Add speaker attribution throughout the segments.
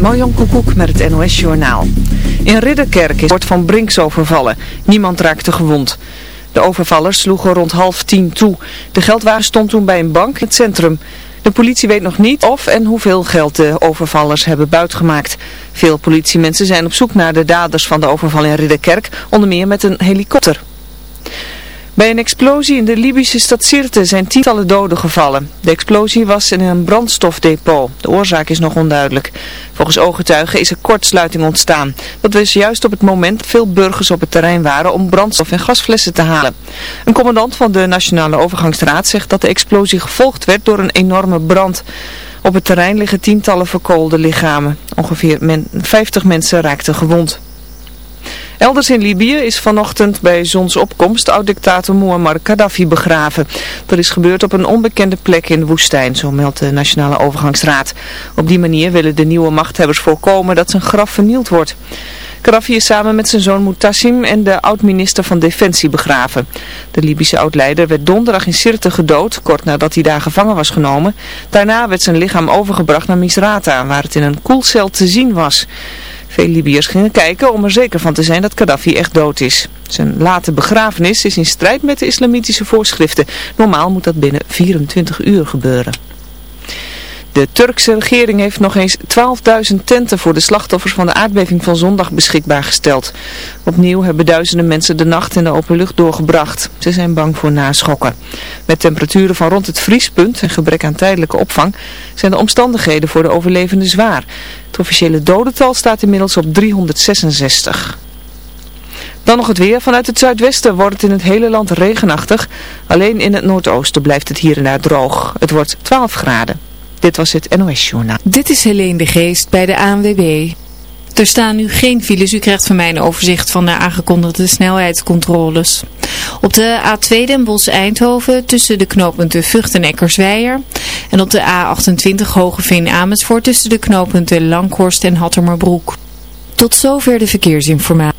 Speaker 1: Marjan Koekoek met het NOS Journaal. In Ridderkerk is wordt van Brinks overvallen. Niemand raakte gewond. De overvallers sloegen rond half tien toe. De geldwagen stond toen bij een bank in het centrum. De politie weet nog niet of en hoeveel geld de overvallers hebben buitgemaakt. Veel politiemensen zijn op zoek naar de daders van de overval in Ridderkerk, onder meer met een helikopter. Bij een explosie in de Libische stad Sirte zijn tientallen doden gevallen. De explosie was in een brandstofdepot. De oorzaak is nog onduidelijk. Volgens ooggetuigen is er kortsluiting ontstaan. Dat was juist op het moment veel burgers op het terrein waren om brandstof en gasflessen te halen. Een commandant van de Nationale Overgangsraad zegt dat de explosie gevolgd werd door een enorme brand. Op het terrein liggen tientallen verkoolde lichamen. Ongeveer 50 mensen raakten gewond. Elders in Libië is vanochtend bij zonsopkomst oud-dictator Muammar Gaddafi begraven. Dat is gebeurd op een onbekende plek in de woestijn, zo meldt de Nationale Overgangsraad. Op die manier willen de nieuwe machthebbers voorkomen dat zijn graf vernield wordt. Gaddafi is samen met zijn zoon Mutassim en de oud-minister van Defensie begraven. De Libische oud-leider werd donderdag in Sirte gedood, kort nadat hij daar gevangen was genomen. Daarna werd zijn lichaam overgebracht naar Misrata, waar het in een koelcel te zien was. Veel Libiërs gingen kijken om er zeker van te zijn dat Gaddafi echt dood is. Zijn late begrafenis is in strijd met de islamitische voorschriften. Normaal moet dat binnen 24 uur gebeuren. De Turkse regering heeft nog eens 12.000 tenten voor de slachtoffers van de aardbeving van zondag beschikbaar gesteld. Opnieuw hebben duizenden mensen de nacht in de open lucht doorgebracht. Ze zijn bang voor naschokken. Met temperaturen van rond het vriespunt en gebrek aan tijdelijke opvang zijn de omstandigheden voor de overlevenden zwaar. Het officiële dodental staat inmiddels op 366. Dan nog het weer. Vanuit het zuidwesten wordt het in het hele land regenachtig. Alleen in het noordoosten blijft het hier en daar droog. Het wordt 12 graden. Dit was het NOS Journaal.
Speaker 2: Dit is Helene de Geest bij de ANWB. Er staan nu geen files. U krijgt van mij een overzicht van de aangekondigde snelheidscontroles. Op de A2 Den Bosch-Eindhoven tussen de knooppunten Vught en Eckersweijer. En op de A28 Hogeveen-Amersfoort tussen de knooppunten Langhorst en Hattermerbroek. Tot zover de verkeersinformatie.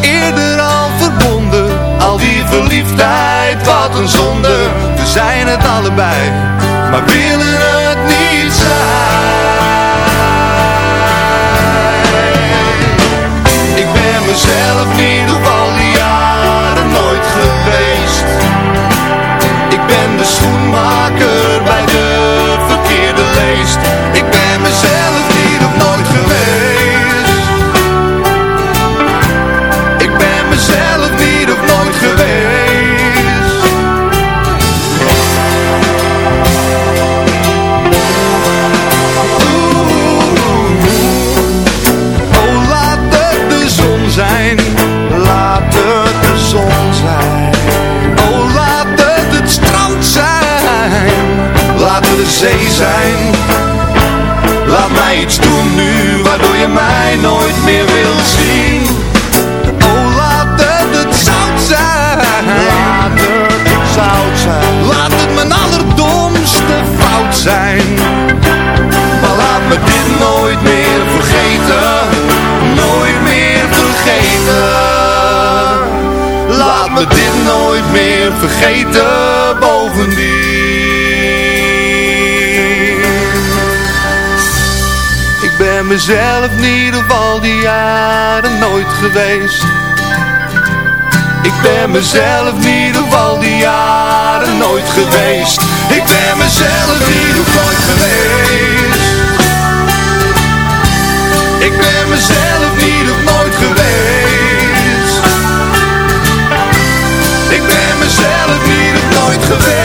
Speaker 3: eerder al verbonden. Al die verliefdheid, wat een zonde. We zijn het allebei, maar willen het mezelf niet op al die jaren nooit geweest. Ik ben mezelf niet op al die jaren nooit geweest. Ik ben mezelf niet op nooit geweest. Ik ben mezelf niet op nooit geweest. Ik ben mezelf niet op nooit geweest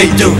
Speaker 4: they do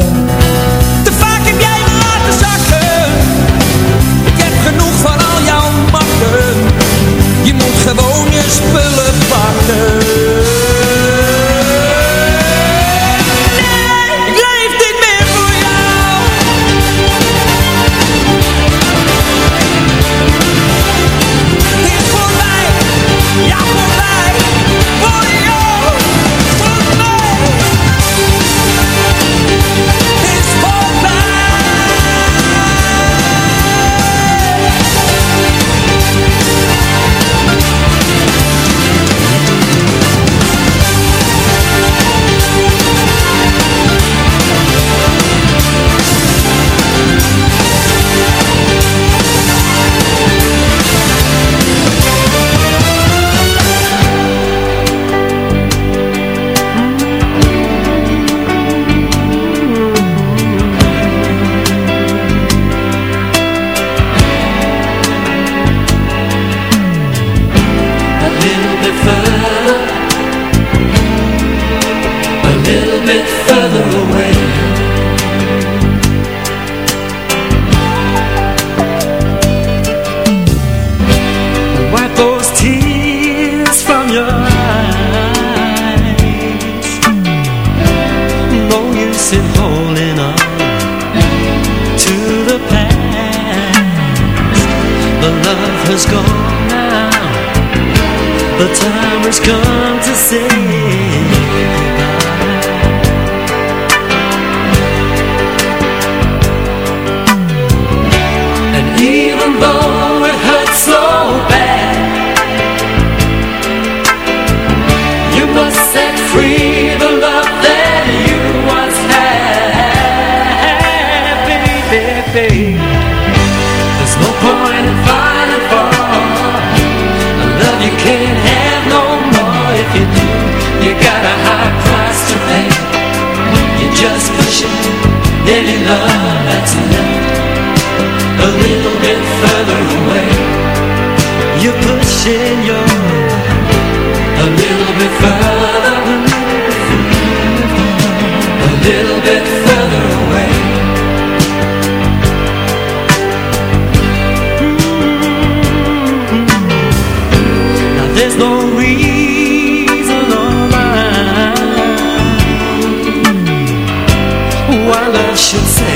Speaker 5: should say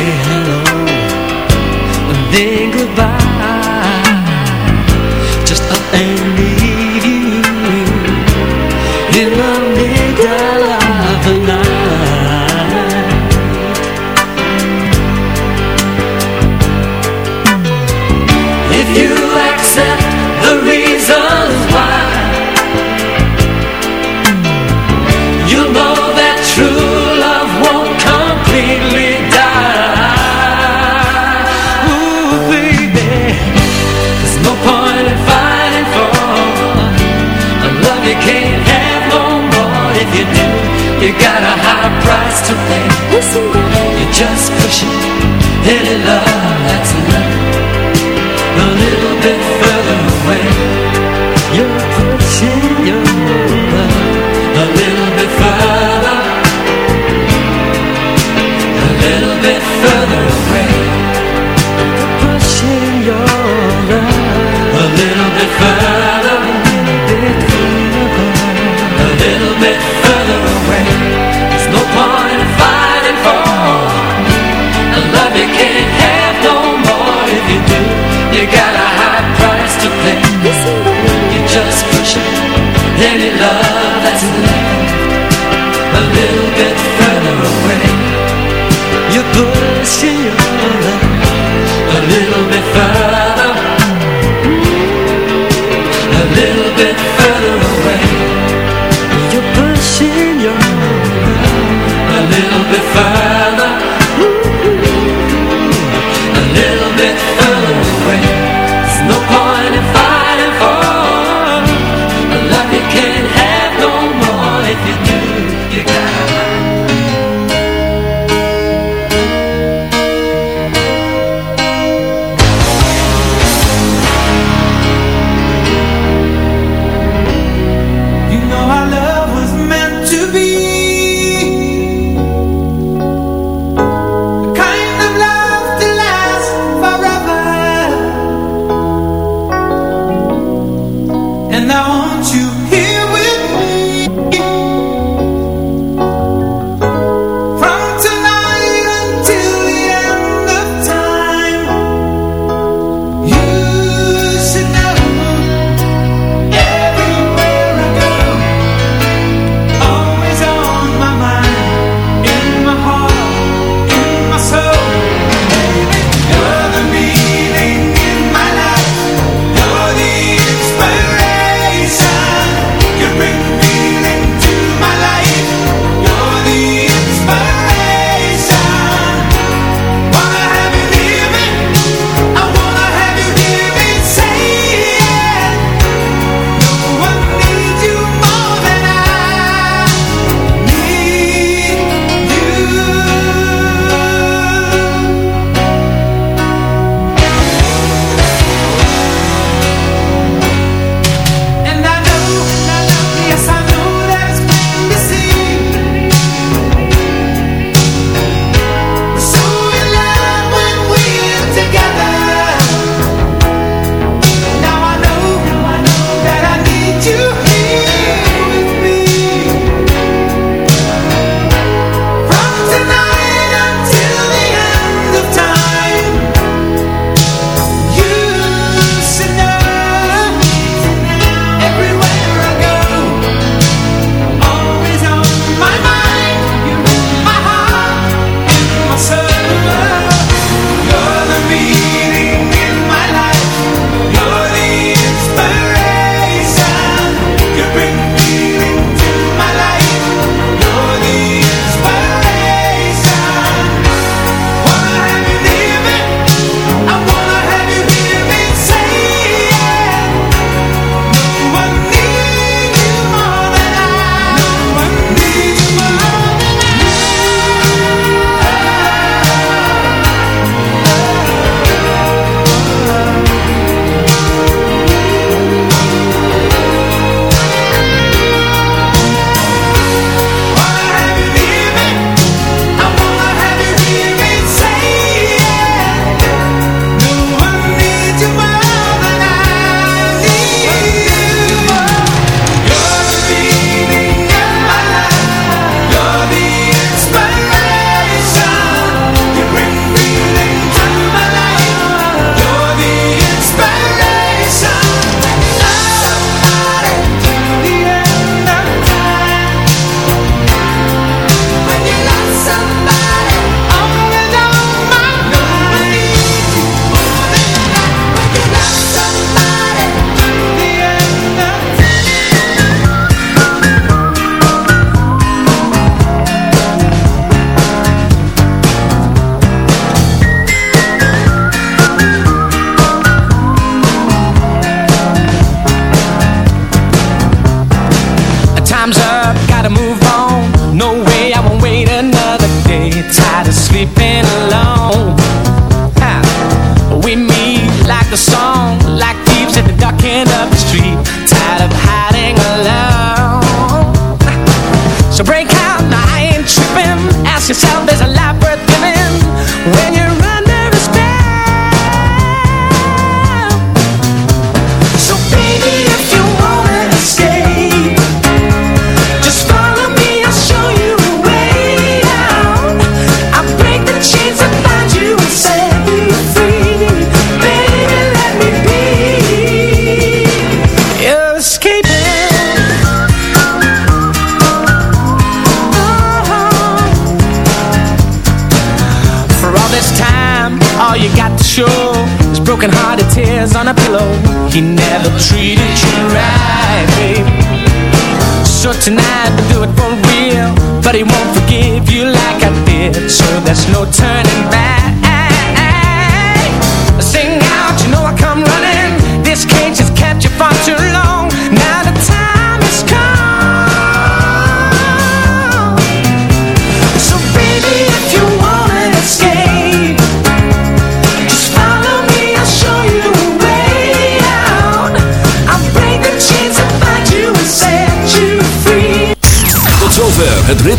Speaker 5: just hit it love A little bit further away, you could see your mother a little bit further, a little bit further away. You push in your a little bit further.